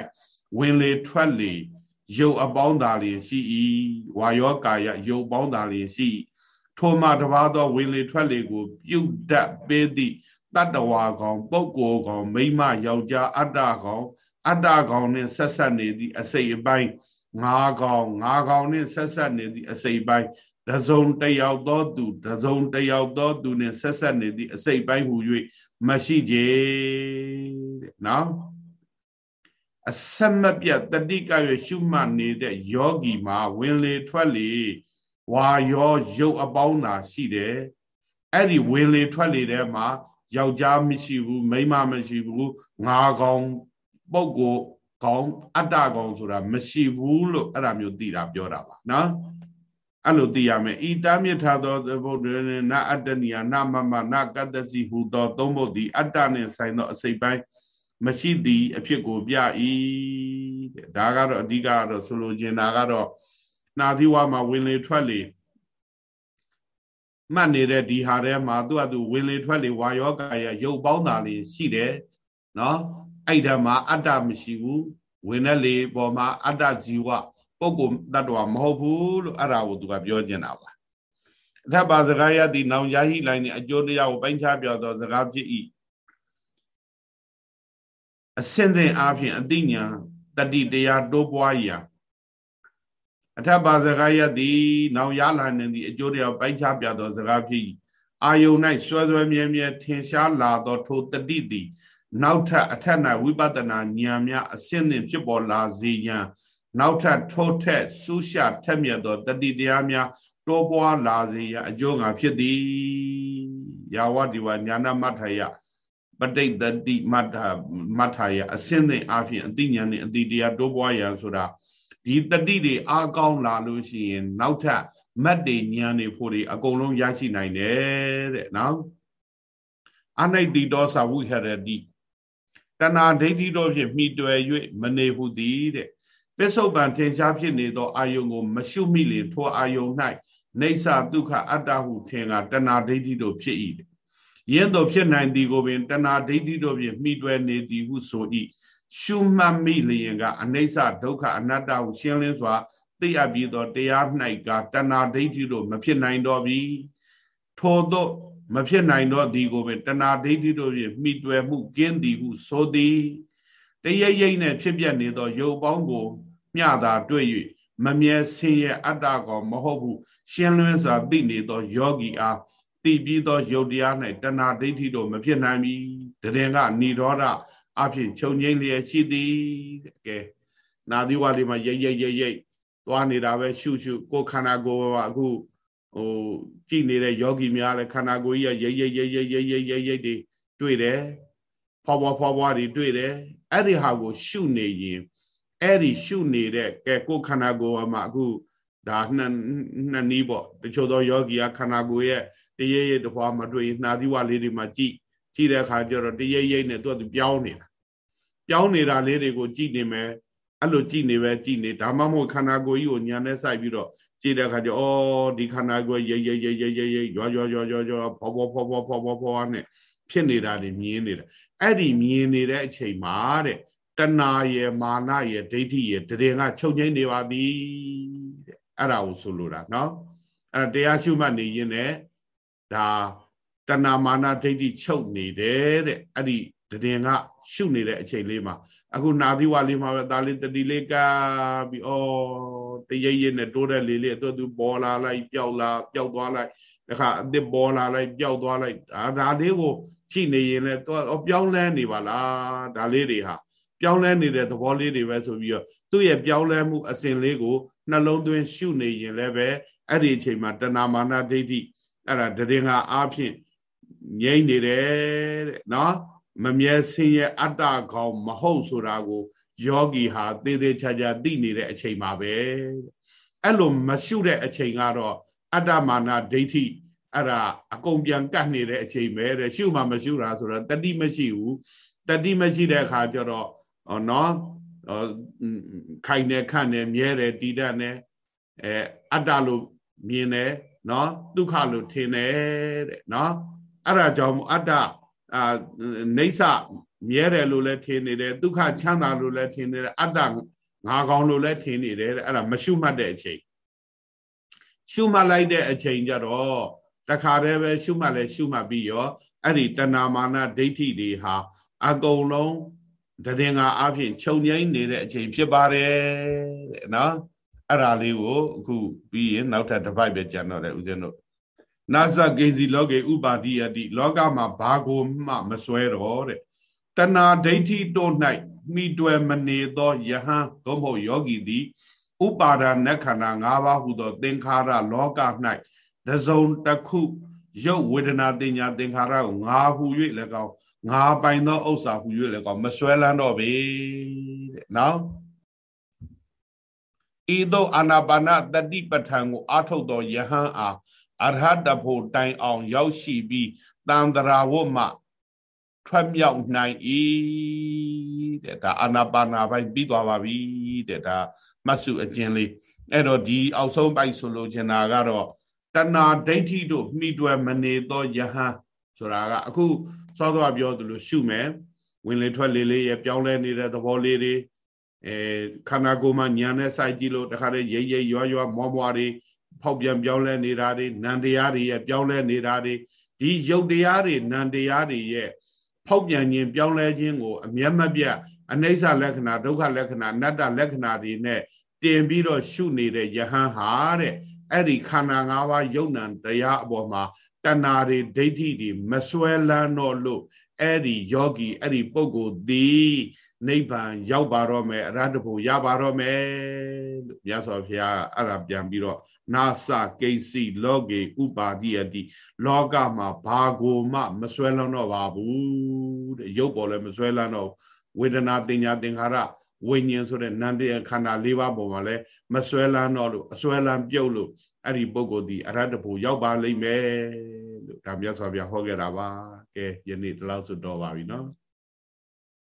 ဝင်လေထွက်လေရုပ်အပေါင်းသာလျင်ရှိ၏ဝါယောကာယရုပ်ပေါင်းသာလျင်ရှိထိုမှတပါးသောဝင်လေထွက်လေကို ပြုတ်တတ်ပေးသည့်တတ္တဝါကောင်ပုဂ္ဂိုလ်ကောင်မိမယောက်ျားအတ္တကောင်အတ္တကောင်နှင့်ဆက်ဆက်နေသည့်အစိတ်အပိုင်းငါးကောင်ငါးကောင်နှင့်ဆက်ဆက်နေသည့်အစိတ်ပိုင်း တစုံတယောက်သောသူတစုံတယောက်သောသူနှင့်ဆက်ဆက်နေသည့်အစိတ်ပိုင်းဟူ၍မရှိကြတဲ့နော်အစမပြတ်တတိကရရှုမှတ်နေတဲ့ယောဂီမှာဝင်လေထွက်လေဝါရောရုပ်အပေါင်းသာရှိတယ်အဲ့ဒီဝင်လေထွက်လေထဲမှာယောက်ျားမရှိဘူးမိန်းမမရှိဘူးငါကောင်ပုဂ္ဂိုလ်ကောင်အတ္တကောင်ဆိုတာမရှိဘူးလို့အဲ့ဒါမျိုးသိတာပြောတာပါနော် အဲ့လိုသိရမယ်ဤတာမြစ်ထားသောသဘုဒ္ဓနာအတ္တနိယနာမမနာကတ္တစီဟူသောသုံးဖို့သည်အတ္တနှင့်ဆိုင်သောအစိတ်ပိုင်းမရှိသည်အဖြစ်ကိုပြ၏တဲ့ဒါကတော့အဓိကကတော့ဆိုလိုချင်တာကတော့နာသီဝမှာဝင်လေထွက်လေမှတ်နေတဲ့ဒီဟာထဲမှာသူ့အတူဝင်လေထွက်လေဝါယောကာယရုပ်ပေါင်းတာလေးရှိတယ်နော်အဲ့ဒါမှာအတ္တမရှိဘူးဝင်တဲ့လေပေါ်မှာအတ္တဇီဝ ပုဂ္ဂိုလ်တ attva မဟုတ်ဘူးလို့အဲ့ဒါကိုသူကပြောကျင်တာပါအထက်ပါစကားရသည်နောင်ရဟိလိုက်နေအကျိုးတရားကိုပိုင်းခြားပြောသောစကားဖြစ်၏အစင်သင်အားဖြင့်အတိညာတတိတရားတိုးပွားရာအထက်ပါစကားရသည်နောင်ရလာနေသည့်အကျိုးတရားပိုင်းခြားပြသောစကားဖြစ်၏အာယုန်၌ဆွဲဆွဲမြဲမြဲထင်ရှားလာသောထိုတတိသည် နောက်ထပ်အထက်၌ဝိပဿနာဉာဏ်များအစင်းသင်ဖြစ်ပေါ်လာစေရန် နောက်ထပ်ထိုးထက်ဆူးရှထက်မြက်သောတတိတရားများတိုးပွားလာစေရန်အကျိုးငါဖြစ်သည်ယာဝတိဝညာနာမထယပဋိသတိမတ္ထမတ္ထယအစင်းသင်အဖြစ်အတိညာနဲ့အတိတရားတိုးပွားရန်ဆိုတာဒီတတိတွေအားကောင်းလာလို့ရှိရင် နောက်ထပ်မတ်တွေဉာဏ်တွေဖို့တွေအကုန်လုံးရရှိနိုင်တယ်တဲ့နော်အနိတိတောသဝိဟရတိတဏှာဒိဋ္ဌိတို့ဖြင့်မိတွယ်၍မနေဟုသည်တဲ့ ပစ္စုပန်ထင်ရှားဖြစ်နေသောအာယုံကို မရှုမိလေထိုအာယုံ၌နေဆာဒုက္ခအတ္တဟုထင်ကတဏှာဒိဋ္ဌိတို့ဖြစ်၏ယင်းတို့ဖြစ်နိုင်သည်ကိုပင်တဏှာဒိဋ္ဌိတို့ဖြင့်မိတွယ်နေသည်ဟုဆို၏ရှုမှတ်မိလျင်ကအနိစ္စဒုက္ခအနတ္တဟုရှင်းလင်းစွာသိအပ်ပြီးသောတရား၌ကတဏှာဒိဋ္ဌိတို့မဖြစ်နိုင်တော့ပြီထို့သောမဖြစ်နိုင်တော့သည်ကိုပင်တဏှာဒိဋ္ဌိတို့ဖြင့်မိတွယ်မှုကင်းသည်ဟုဆိုသည်တရရိပ်နဲ့ဖြစ်ပြနေသောရုပ်ပေါင်းကို မျှသာတွေ့၍မမြဲဆင်းရဲအတ္တကောင်မဟုတ်ဘူးရှင်းလင်းစွာသိနေသောယောဂီအားသိပြီးသောယုတ်တရား၌တဏှာဒိဋ္ဌိတို့မဖြစ်နိုင်ပြီတရင်ကဏိရောဓအဖြစ်ခြုံငိမ့်လျက်ရှိသည်တဲ့ကဲနာသီဝါလေးမှာရိတ်ရိတ်ရိတ်ရိတ်သွားနေတာပဲရှုရှုကိုယ်ခန္ဓာကိုယ်ကအခုဟိုကြည်နေတဲ့ယောဂီများလည်းခန္ဓာကိုယ်ကြီးကရိတ်ရိတ်ရိတ်ရိတ်ရိတ်ရိတ်ရိတ်ရိတ်တွေတွေ့တယ်ဖွာဖွာဖွာဖွာတွေတွေ့တယ်အဲ့ဒီဟာကိုရှုနေရင် အဲ့ဒီရှုနေတဲ့ကဲကိုယ်ခန္ဓာကိုယ်မှာအခုဒါနှစ်နှစ်နည်းပေါ့တချို့သောယောဂီကခန္ဓာကိုယ်ရဲ့တရေရေတဖွာမတွေ့နှာသီးဝလေးတွေမှာကြည်ကြည့်တဲ့အခါကျတော့တရိပ်ရိပ်နဲ့သူကသူပြောင်းနေတာပြောင်းနေတာလေးတွေကိုကြည့်နေမယ်အဲ့လိုကြည့်နေပဲကြည့်နေဒါမှမဟုတ်ခန္ဓာကိုယ်ကြီးကိုညာနဲ့စိုက်ပြီးတော့ကြည့်တဲ့အခါကျဩဒီခန္ဓာကိုယ်ရိပ်ရိပ်ရိပ်ရိပ်ရိပ်ရိပ်ရွာရွာရွာရွာရွာဖောဖောဖောဖောဖောဖောဖောနဲ့ဖြစ်နေတာတွေမြင်နေတာအဲ့ဒီမြင်နေတဲ့အချိန်မှာတဲ့ တဏှာရယ်မာနရယ်ဒိဋ္ဌိရယ်တရင်ကချုပ်ငိမ့်နေပါသည်တဲ့အဲ့ဒါကိုဆိုလိုတာနော်အဲ့တရားရှုမှတ်နေရင်လည်းဒါတဏှာမာနဒိဋ္ဌိချုပ်နေတယ်တဲ့အဲ့ဒီတည်ငါရှုနေတဲ့အချိန်လေးမှာအခုနာသီဝလေးမှာပဲဒါလေးတတိလေးကပြီးဩတရိပ်ရိပ်နဲ့တိုးတဲ့လေးလေးတော့သူပေါ်လာလိုက်ပျောက်လာပျောက်သွားလိုက်တခါအစ်စ်ပေါ်လာလိုက်ပျောက်သွားလိုက်ဒါဒါလေးကိုကြည့်နေရင်လည်းတော့ပျောက်လဲနေပါလားဒါလေးတွေဟာ ပြောင်းလဲနေတဲ့သဘောလေးတွေပဲဆိုပြီးတော့သူ့ရဲ့ပြောင်းလဲမှုအစဉ်လေးကိုနှလုံးသွင်းရှုနေရင်လည်းပဲအဲ့ဒီအချိန်မှာတဏမာနာဒိဋ္ဌိအဲ့ဒါတည်ငါအားဖြင့်ငြိမ့်နေတယ်တဲ့နော်မမြဲဆင်းရဲအတ္တကောင်မဟုတ်ဆိုတာကိုယောဂီဟာသေသေးချာချာသိနေတဲ့အချိန်မှာပဲအဲ့လိုမရှုတဲ့အချိန်ကတော့အတ္တမာနဒိဋ္ဌိအဲ့ဒါအကုန်ပြန်ကတ်နေတဲ့အချိန်ပဲတဲ့ရှုမှမရှုတာဆိုတော့တတိမရှိဘူးတတိမရှိတဲ့အခါကျတော့ နော်ခိုင်နေခန့်နေမြဲတယ်တည်တတ်နေအဲအတ္တလို့မြင်တယ်နော်ဒုက္ခလို့ထင်တယ်တဲ့နော်အဲ့ဒါကြောင့်အတ္တအာနေဆမြဲတယ်လို့လည်းထင်နေတယ်ဒုက္ခချမ်းသာလို့လည်းထင်နေတယ်အတ္တငါကောင်းလို့လည်းထင်နေတယ်အဲ့ဒါမရှုမှတ်တဲ့အချိန်ရှုမှတ်လိုက်တဲ့အချိန်ကျတော့တခါတည်းပဲရှုမှတ်လဲရှုမှတ်ပြီးရောအဲ့ဒီတဏမာနဒိဋ္ဌိတွေဟာအကုန်လုံး တည်ငါအဖြစ်ခြုံငိမ့်နေတဲ့အချိန်ဖြစ်ပါတယ်တဲ့နော်အဲ့ဒါလေးကိုအခုပြီးရင်နောက်ထပ်တစ်ပိုက်ပဲကြံတော့တယ်ဦးဇင်းတို့နာဇကေစီလောကေဥပါတိယတိလောကမှာဘာကိုမှမစွဲတော့တဲ့တဏဒိဋ္ဌိတို့၌မိတွယ်မနေသောယဟန်သို့မဟုတ်ယောဂီသည်ဥပါဒณခန္ဓာ၅ပါးဟုသော သင်္ခါရလောက၌တစုံတစ်ခုရုပ်ဝေဒနာတင်ညာသင်္ခါရကိုငါဟု၍လည်းကောင်း ငါပိုင်သောဥစ္စာဟု၍လည်းကောင်းမစွဲလန်းတော့ပေတဲ့နော်ဤသို့အာနာပါနတတိပဋ္ဌာန်ကိုအာထုတ်သောယဟန်အားအရဟတဖို့တိုင်အောင် ရောက်ရှိပြီးတန်တရာဝတ်မှထွက်မြောက်နိုင်၏တဲ့ဒါအာနာပါနာပိုင်းပြီးသွားပါပြီတဲ့ဒါမှတ်စုအကျဉ်းလေးအဲ့တော့ဒီအောက်ဆုံးပိုက်ဆိုလိုချင်တာကတော့တဏှာဒိဋ္ဌိတို့မိတွယ်မနေသောယဟန် ဆိုတာကအခုစောစောပြောသလိုရှုမယ်ဝင်လေထွက်လေလေးရပြောင်းလဲနေတဲ့သဘောလေးတွေအဲခန္ဓာကိုယ်မှာညာနဲ့စိုက်ကြည့်လို့တခါတည်းရိပ်ရိပ်ရွာရွာမောမွားတွေဖောက်ပြန်ပြောင်းလဲနေတာတွေနံတရားတွေရဲ့ပြောင်းလဲနေတာတွေဒီရုပ်တရားတွေနံတရားတွေရဲ့ဖောက်ပြန်ခြင်းပြောင်းလဲခြင်းကိုအမျက်မပြတ်အနိစ္စလက္ခဏာဒုက္ခလက္ခဏာအနတ္တလက္ခဏာတွေနဲ့တင်ပြီးတော့ရှုနေတဲ့ယဟန်ဟာတဲ့အဲ့ဒီခန္ဓာ၅ပါးယုံ nant တရားအပေါ်မှာ တဏှာတွေဒိဋ္ဌိတွေမစွဲလန်းတော့လို့အဲ့ဒီယောဂီအဲ့ဒီပုဂ္ဂိုလ်သည်နိဗ္ဗာန်ရောက်ပါတော့မယ်အရဟတဖို့ရပါတော့မယ်လို့မြတ်စွာဘုရားအဲ့ဒါပြန်ပြီးတော့နာစကိစီလောကေဥပါတိယတိလောကမှာဘာကိုမှမစွဲလန်းတော့ပါဘူးတဲ့ရုပ်ပေါ်လည်းမစွဲလန်းတော့ဝေဒနာတင်ညာသင်္ခါရဝိညာဉ်ဆိုတဲ့နန္တရားခန္ဓာ၄ပါးပေါ်မှာလည်းမစွဲလန်းတော့လို့အစွဲလန်းပြုတ်လို့ အဲ့ဒီပုဂ္ဂိုလ်ဒီအရဟတဖို့ရောက်ပါလိမ့်မယ်လို့ဒါမြတ်စွာဘုရားဟောခဲ့တာပါကဲယနေ့ဒီလောက်ဆိုတော့ပါပြီနော်